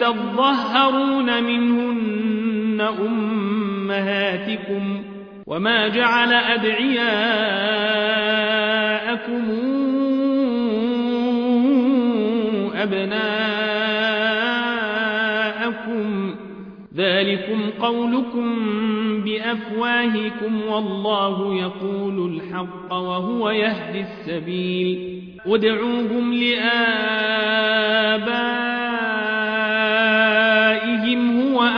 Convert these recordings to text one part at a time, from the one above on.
تظهرون منهن أمهاتكم وما جعل أدعياءكم أبناءكم. ذلكم قولكم بأفواهكم والله يقول الحق وهو يهدي السبيل. ادعوهم لآبائهم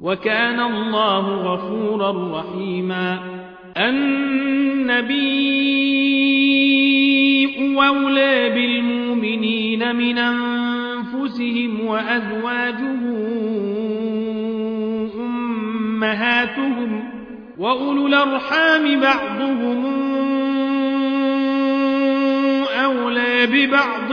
وكان الله غفورا رحيما. النبي أولى بالمؤمنين من أنفسهم وأزواجه أمهاتهم وأولو الأرحام بعضهم أولى ببعض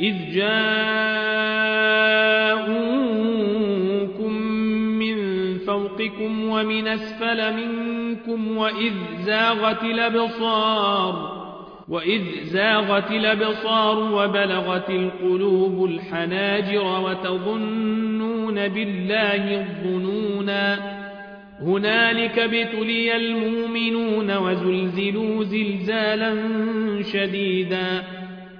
إذ جاءوكم من فوقكم ومن أسفل منكم وإذ زاغت الأبصار وإذ زاغت الأبصار وبلغت القلوب الحناجر وتظنون بالله الظنونا هنالك ابتلي المؤمنون وزلزلوا زلزالا شديدا.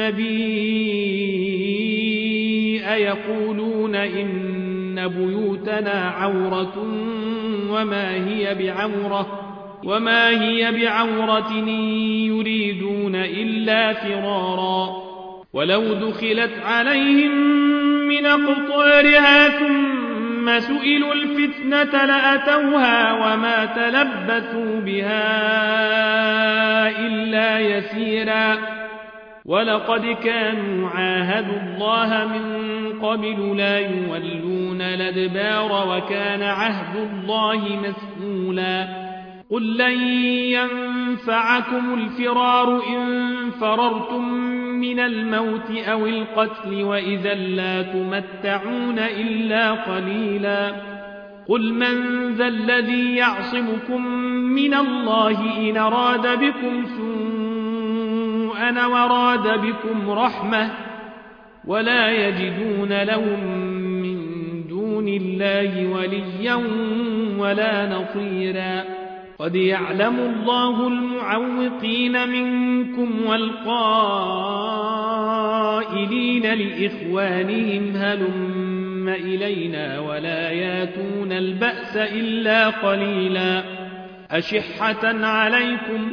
النبي أيقولون إن بيوتنا عورة وما هي بعورة وما هي بعورة يريدون إلا فرارا ولو دخلت عليهم من أقطارها ثم ثم سئلوا الفتنة لأتوها وما تلبثوا بها إلا يسيرا ولقد كانوا عاهدوا الله من قبل لا يولون الأدبار وكان عهد الله مسئولا قل لن ينفعكم الفرار إن فررتم من الموت أو القتل وإذا لا تمتعون إلا قليلا قل من ذا الذي يعصمكم من الله إن راد بكم سوءا وراد بكم رحمة ولا يجدون لهم من دون الله وليا ولا نصيرا. قد يعلم الله المعوقين منكم والقائلين لإخوانهم هلم إلينا ولا ياتون البأس إلا قليلا. أشحة عليكم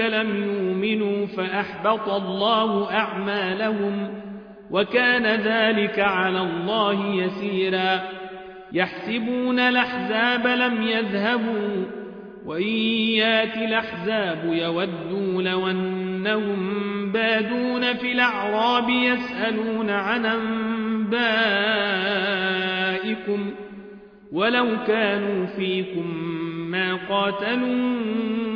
لم يؤمنوا فأحبط الله أعمالهم وكان ذلك على الله يسيرا. يحسبون الأحزاب لم يذهبوا وإن يات الأحزاب يودوا لو أنهم بادون في الأعراب يسألون عن أنبائكم ولو كانوا فيكم ما قاتلوا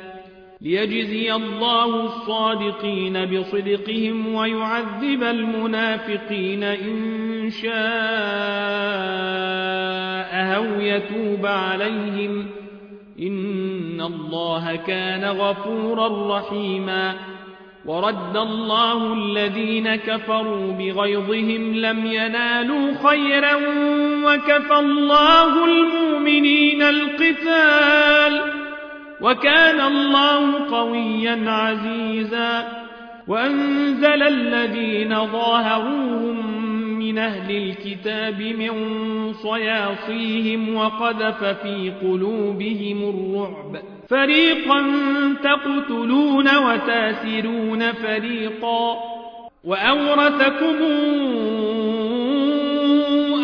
ليجزي الله الصادقين بصدقهم ويعذب المنافقين إن شاء أو يتوب عليهم. إن الله كان غفورا رحيما. ورد الله الذين كفروا بغيظهم لم ينالوا خيرا وكفى الله المؤمنين القتال. وكان الله قويا عزيزا. وأنزل الذين ظاهروهم من أهل الكتاب من صياصيهم وقذف في قلوبهم الرعب. فريقا تقتلون وتاسرون فريقا. وأورثكم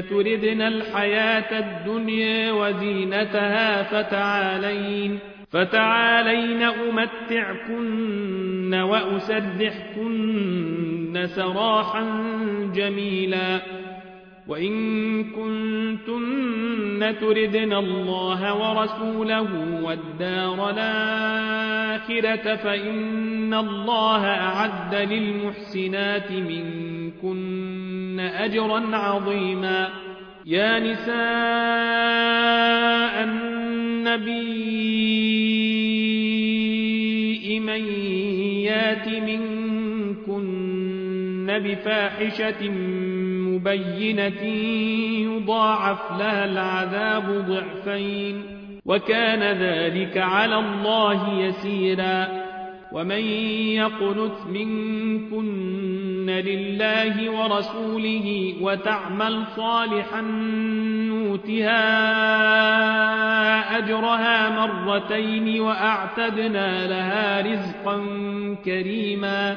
تردن الحياة الدنيا وزينتها فتعالين فتعالين أمتعكن وأسرحكن سراحا جميلا. وإن كنتن تردن الله ورسوله والدار الآخرة فإن الله أعد للمحسنات منكن أجرا عظيما. يا نساء النبي من يات منكن بفاحشة مبينة يضاعف لها العذاب ضعفين وكان ذلك على الله يسيرا ومن يقنت منكن لله ورسوله وتعمل صالحا نوتها أجرها مرتين وأعتدنا لها رزقا كريما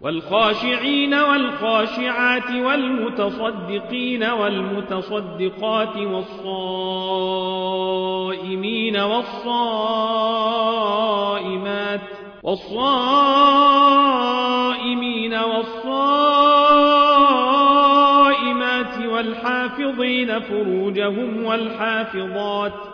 والخاشعين والخاشعات والمتصدقين والمتصدقات والصائمين والصائمات والصائمين والصائمات والحافظين فروجهم والحافظات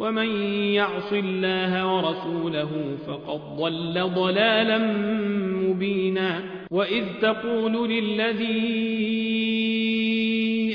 ومن يعص الله ورسوله فقد ضل ضلالا مبينا وإذ تقول للذي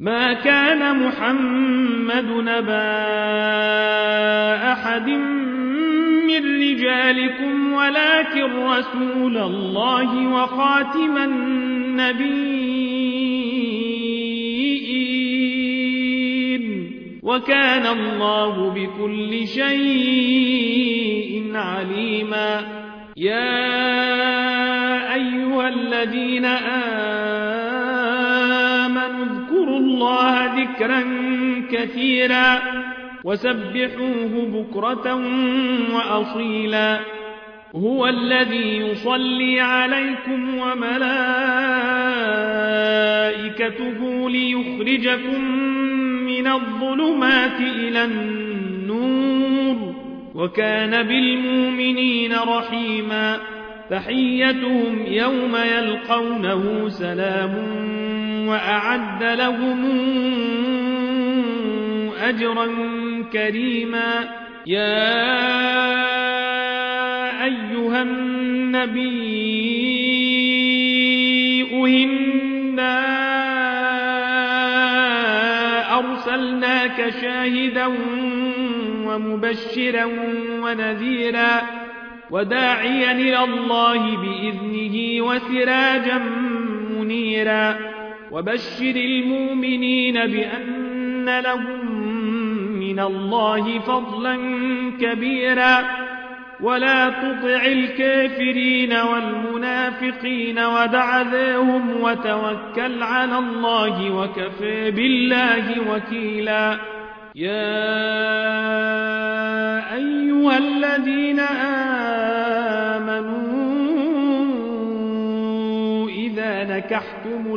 ما كان محمد نبا أحد من رجالكم ولكن رسول الله وخاتم النبيين. وكان الله بكل شيء عليما. يا أيها الذين آمنوا الله ذكرا كثيرا وسبحوه بكرة وأصيلا. هو الذي يصلي عليكم وملائكته ليخرجكم من الظلمات إلى النور. وكان بالمؤمنين رحيما. تحيتهم يوم يلقونه سلام وأعد لهم أجرا كريما. يا أيها النبي إنا أرسلناك شاهدا ومبشرا ونذيرا وداعيا إلى الله بإذنه وسراجا منيرا. وبشر المؤمنين بأن لهم من الله فضلا كبيرا. ولا تطع الكافرين والمنافقين ودع ذاهم وتوكل على الله وكفى بالله وكيلا. يا أيها الذين آمنوا إذا نكحتم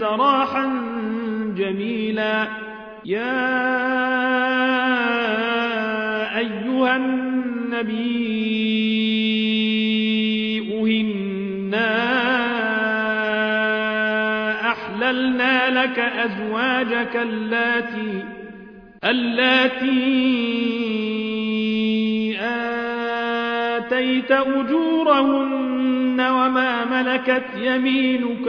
سراحا جميلا يا أيها النبي إنا أحللنا لك أزواجك اللاتي اللاتي آتيت أجورهن وما ملكت يمينك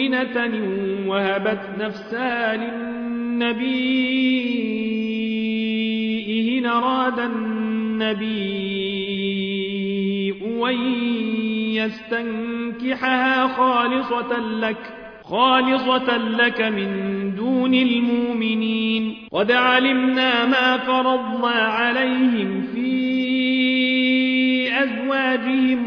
مؤمنة وهبت نفسها للنبي إن أراد النبي أن يستنكحها خالصة لك خالصة لك من دون المؤمنين. قد علمنا ما فرضنا عليهم في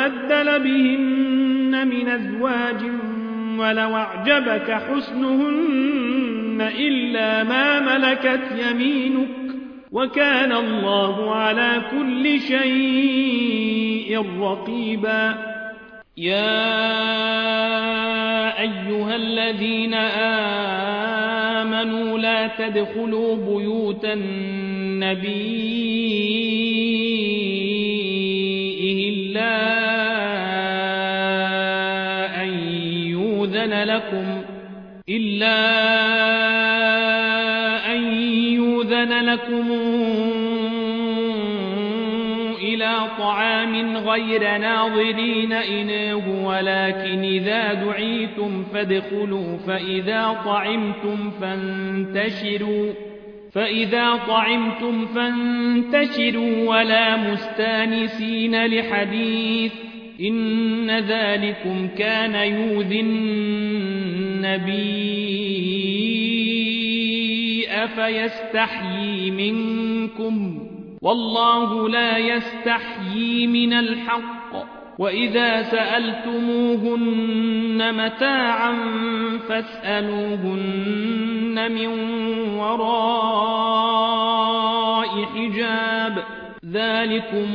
تبدل بهن من أزواج ولو أعجبك حسنهن إلا ما ملكت يمينك وكان الله على كل شيء رقيبا. يا أيها الذين آمنوا لا تدخلوا بيوت النبي لكم إلا أن يوذن لكم إلى طعام غير ناظرين إناه ولكن إذا دعيتم فادخلوا فإذا طعمتم فانتشروا فإذا طعمتم فانتشروا ولا مستانسين لحديث إن ذلكم كان يوذي النبي أفيستحيي منكم؟ والله لا يستحيي من الحق. وإذا سألتموهن متاعا فاسألوهن من وراء حجاب. ذلكم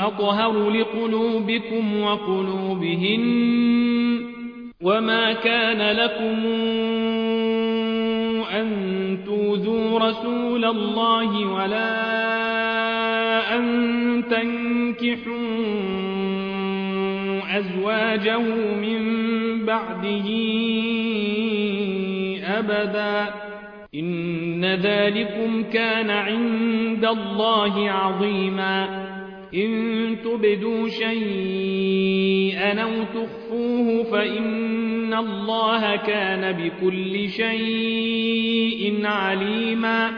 أطهر لقلوبكم وقلوبهن وما كان لكم أن توذوا رسول الله ولا أن تنكحوا أزواجه من بعده أبدا. إن ذلكم كان عند الله عظيما. إن تبدوا شيئا أو تخفوه فإن الله كان بكل شيء عليما.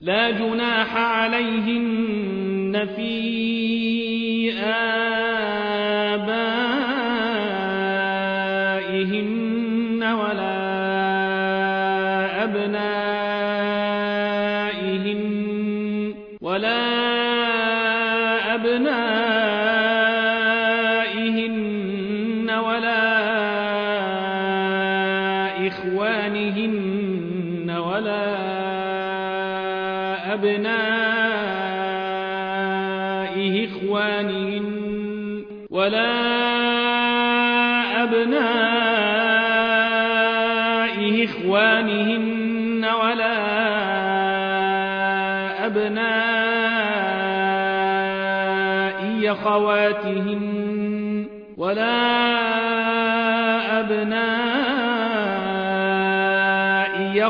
لا جناح عليهن في آبائهن أبنائهن ولا إخوانهن ولا أبناء أبناء خواتهن ولا أبناء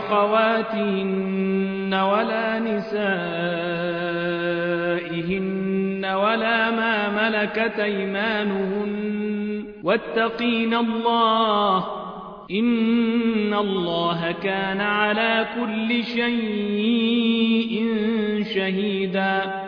خواتهن ولا نسائهن ولا ما ملكت أيمانهن واتقين الله إن الله كان على كل شيء شهيدا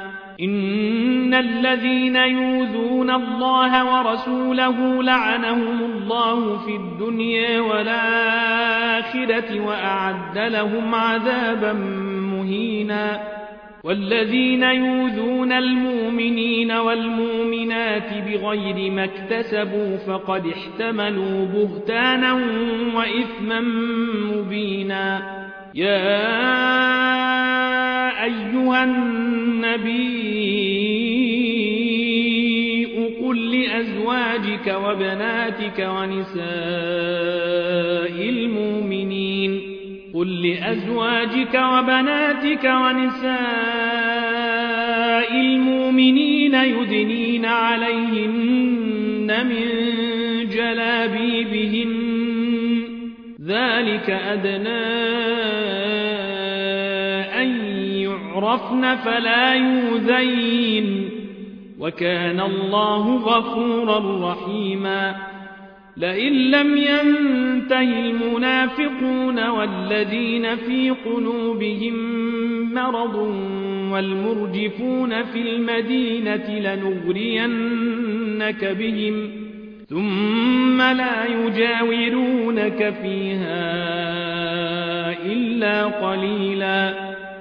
إن الذين يوذون الله ورسوله لعنهم الله في الدنيا والآخرة وأعد لهم عذابا مهينا والذين يوذون المؤمنين والمؤمنات بغير ما اكتسبوا فقد احتملوا بهتانا وإثما مبينا يا أيها النبي قل لأزواجك وبناتك ونساء المؤمنين قل لأزواجك وبناتك ونساء المؤمنين يدنين عليهن من جلابيبهن ذلك أدنى يعرفن فلا يوذين وكان الله غفورا رحيما لئن لم ينته المنافقون والذين في قلوبهم مرض والمرجفون في المدينة لنغرينك بهم ثم لا يجاورونك فيها إلا قليلا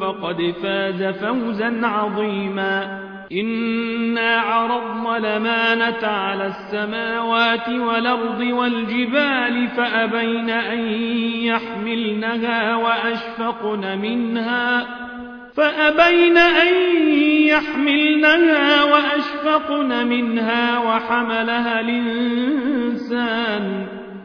فقد فاز فوزا عظيما. إنا عرضنا لمانة على السماوات والأرض والجبال فأبين أن يحملنها وأشفقن منها. فأبين أن يحملنها وأشفقن منها وحملها الإنسان.